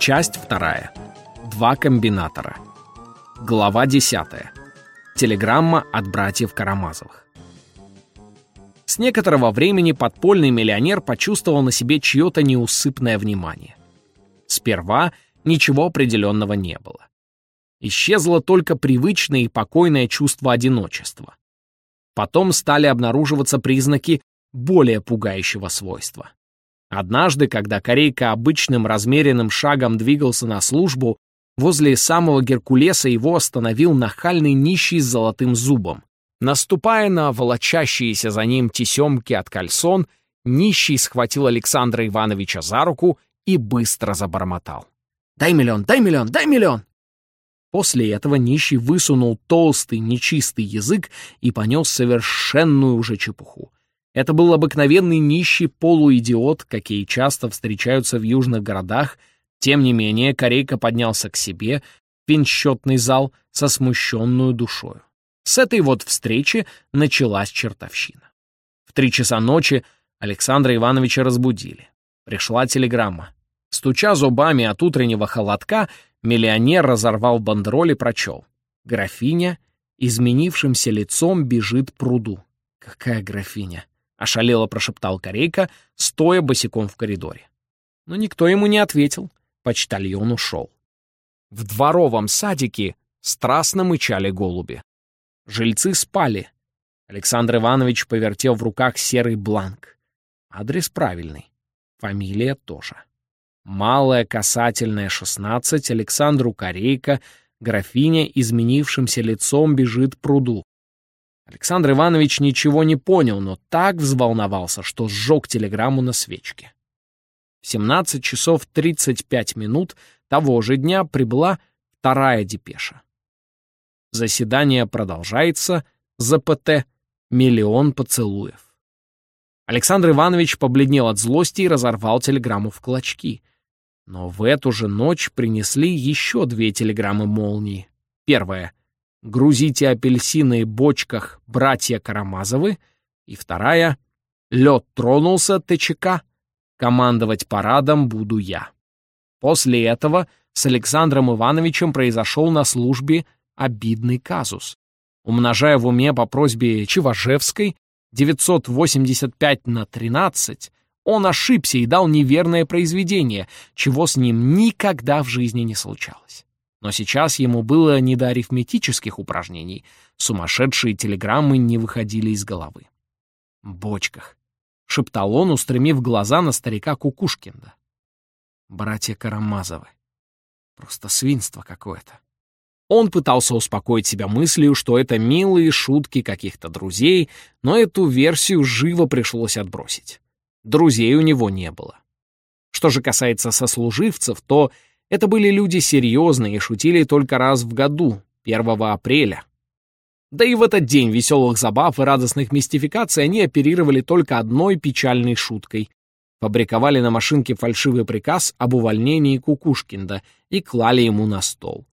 Часть вторая. Два комбинатора. Глава десятая. Телеграмма от братьев Карамазовых. С некоторого времени подпольный миллионер почувствовал на себе чье-то неусыпное внимание. Сперва ничего определенного не было. Исчезло только привычное и покойное чувство одиночества. Потом стали обнаруживаться признаки более пугающего свойства. Однажды, когда Корейка обычным размеренным шагом двигался на службу, возле самого Геркулеса его остановил нахальный нищий с золотым зубом. Наступая на волочащиеся за ним тесемки от кальсон, нищий схватил Александра Ивановича за руку и быстро забормотал. «Дай миллион, дай миллион, дай миллион!» После этого нищий высунул толстый, нечистый язык и понес совершенную уже чепуху. Это был обыкновенный нищий полуидиот, какие часто встречаются в южных городах. Тем не менее, Корейка поднялся к себе в пинсчетный зал со смущенную душою. С этой вот встречи началась чертовщина. В три часа ночи Александра Ивановича разбудили. Пришла телеграмма. Стуча зубами от утреннего холодка, миллионер разорвал бандероль и прочел. Графиня изменившимся лицом бежит пруду. Какая графиня? Ошалело прошептал Корейка, стоя босиком в коридоре. Но никто ему не ответил. Почтальон ушел. В дворовом садике страстно мычали голуби. Жильцы спали. Александр Иванович повертел в руках серый бланк. Адрес правильный. Фамилия тоже. Малая касательная 16 Александру Корейка, графиня изменившимся лицом бежит пруду. Александр Иванович ничего не понял, но так взволновался, что сжег телеграмму на свечке. В 17 часов 35 минут того же дня прибыла вторая депеша. Заседание продолжается, ЗПТ «Миллион поцелуев». Александр Иванович побледнел от злости и разорвал телеграмму в клочки. Но в эту же ночь принесли еще две телеграммы молнии. Первая — грузите апельсины в бочках братья Карамазовы, и вторая — лед тронулся ТЧК, командовать парадом буду я. После этого с Александром Ивановичем произошел на службе обидный казус. Умножая в уме по просьбе Чеважевской 985 на 13, он ошибся и дал неверное произведение, чего с ним никогда в жизни не случалось. Но сейчас ему было не до арифметических упражнений. Сумасшедшие телеграммы не выходили из головы. «Бочках», — шептал он, устремив глаза на старика Кукушкинда. «Братья Карамазовы. Просто свинство какое-то». Он пытался успокоить себя мыслью, что это милые шутки каких-то друзей, но эту версию живо пришлось отбросить. Друзей у него не было. Что же касается сослуживцев, то это были люди серьезные и шутили только раз в году, 1 апреля. Да и в этот день веселых забав и радостных мистификаций они оперировали только одной печальной шуткой. Фабриковали на машинке фальшивый приказ об увольнении Кукушкинда и клали ему на стол.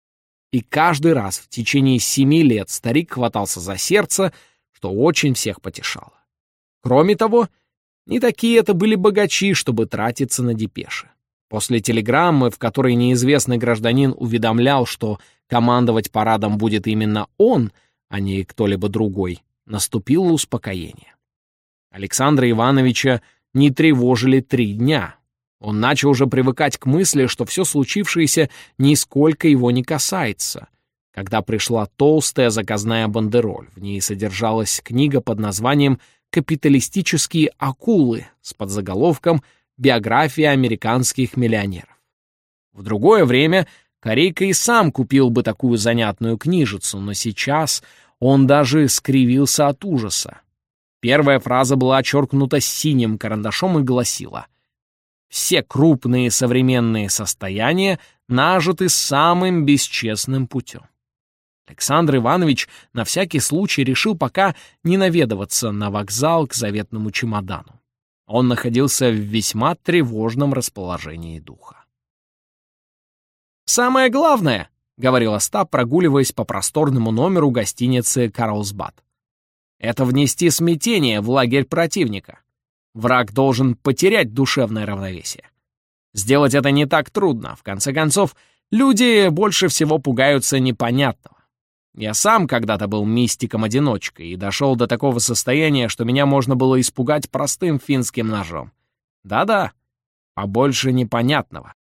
И каждый раз в течение семи лет старик хватался за сердце, что очень всех потешало. Кроме того, не такие это были богачи, чтобы тратиться на депеши. После телеграммы, в которой неизвестный гражданин уведомлял, что командовать парадом будет именно он, а не кто-либо другой, наступило успокоение. Александра Ивановича не тревожили три дня. Он начал уже привыкать к мысли, что все случившееся нисколько его не касается. Когда пришла толстая заказная бандероль, в ней содержалась книга под названием «Капиталистические акулы» с подзаголовком биография американских миллионеров. В другое время Корейка и сам купил бы такую занятную книжицу, но сейчас он даже скривился от ужаса. Первая фраза была очеркнута синим карандашом и гласила «Все крупные современные состояния нажиты самым бесчестным путем». Александр Иванович на всякий случай решил пока не наведываться на вокзал к заветному чемодану. Он находился в весьма тревожном расположении духа. «Самое главное», — говорил Остап, прогуливаясь по просторному номеру гостиницы «Карлсбад», — «это внести смятение в лагерь противника. Враг должен потерять душевное равновесие. Сделать это не так трудно. В конце концов, люди больше всего пугаются непонятного. Я сам когда-то был мистиком-одиночкой и дошел до такого состояния, что меня можно было испугать простым финским ножом. Да-да, побольше непонятного.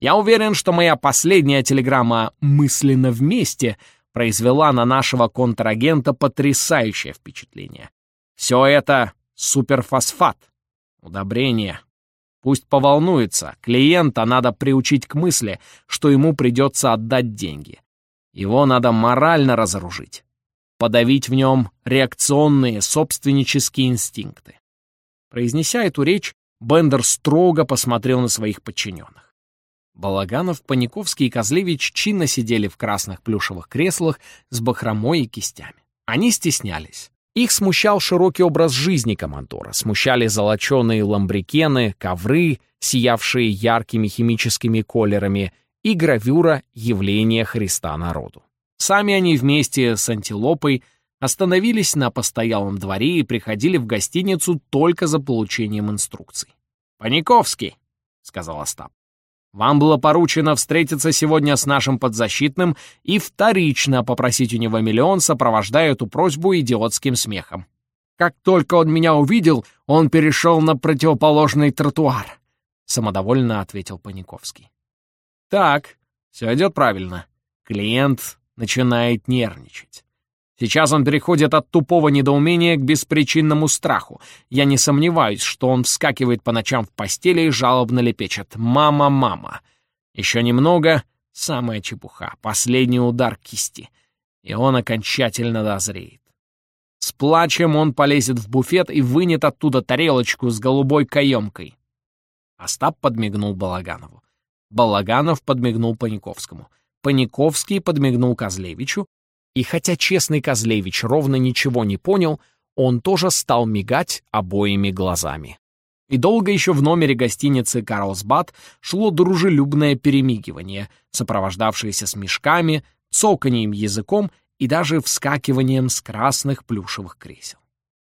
Я уверен, что моя последняя телеграмма «Мысленно вместе» произвела на нашего контрагента потрясающее впечатление. Все это суперфосфат, удобрение. Пусть поволнуется, клиента надо приучить к мысли, что ему придется отдать деньги. Его надо морально разоружить, подавить в нем реакционные собственнические инстинкты. Произнеся эту речь, Бендер строго посмотрел на своих подчиненных. Балаганов, Паниковский и Козлевич чинно сидели в красных плюшевых креслах с бахромой и кистями. Они стеснялись. Их смущал широкий образ жизни командора, смущали золоченые ламбрикены, ковры, сиявшие яркими химическими колерами, и гравюра явления Христа народу. Сами они вместе с антилопой остановились на постоялом дворе и приходили в гостиницу только за получением инструкций. «Паниковский», — сказал Остап, — «вам было поручено встретиться сегодня с нашим подзащитным и вторично попросить у него миллион, сопровождая эту просьбу идиотским смехом. Как только он меня увидел, он перешел на противоположный тротуар», — самодовольно ответил Паниковский. Так, все идет правильно. Клиент начинает нервничать. Сейчас он переходит от тупого недоумения к беспричинному страху. Я не сомневаюсь, что он вскакивает по ночам в постели и жалобно лепечет «Мама, мама». Еще немного — самая чепуха, последний удар кисти. И он окончательно дозреет. С плачем он полезет в буфет и вынет оттуда тарелочку с голубой каемкой. Остап подмигнул Балаганову. Балаганов подмигнул Паниковскому. Паниковский подмигнул Козлевичу, и хотя честный Козлевич ровно ничего не понял, он тоже стал мигать обоими глазами. И долго еще в номере гостиницы «Карлсбад» шло дружелюбное перемигивание, сопровождавшееся смешками, цоканьем языком и даже вскакиванием с красных плюшевых кресел.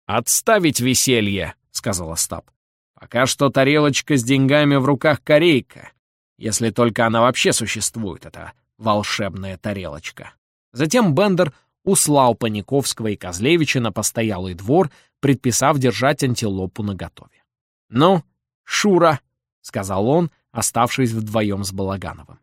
«Отставить веселье!» — сказал Остап. «Пока что тарелочка с деньгами в руках корейка. Если только она вообще существует, эта волшебная тарелочка. Затем Бендер услал Паниковского и Козлевича на постоялый двор, предписав держать антилопу наготове. «Ну, Шура», — сказал он, оставшись вдвоем с Балагановым.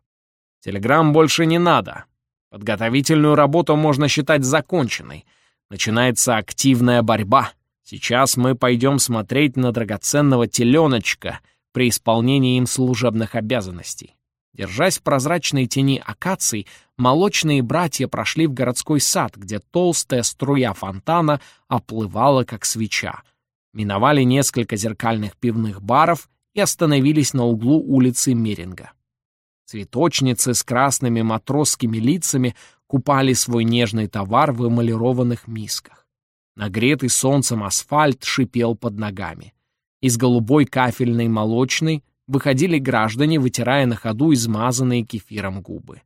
«Телеграмм больше не надо. Подготовительную работу можно считать законченной. Начинается активная борьба. Сейчас мы пойдем смотреть на драгоценного теленочка — при исполнении им служебных обязанностей. Держась в прозрачной тени акаций, молочные братья прошли в городской сад, где толстая струя фонтана оплывала, как свеча. Миновали несколько зеркальных пивных баров и остановились на углу улицы Меринга. Цветочницы с красными матросскими лицами купали свой нежный товар в эмалированных мисках. Нагретый солнцем асфальт шипел под ногами. Из голубой кафельной молочной выходили граждане, вытирая на ходу измазанные кефиром губы.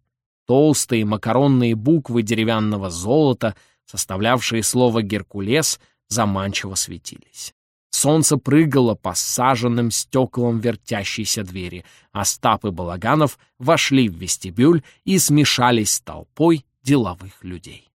Толстые макаронные буквы деревянного золота, составлявшие слово «Геркулес», заманчиво светились. Солнце прыгало по саженным стеклам вертящейся двери. Остап и Балаганов вошли в вестибюль и смешались с толпой деловых людей.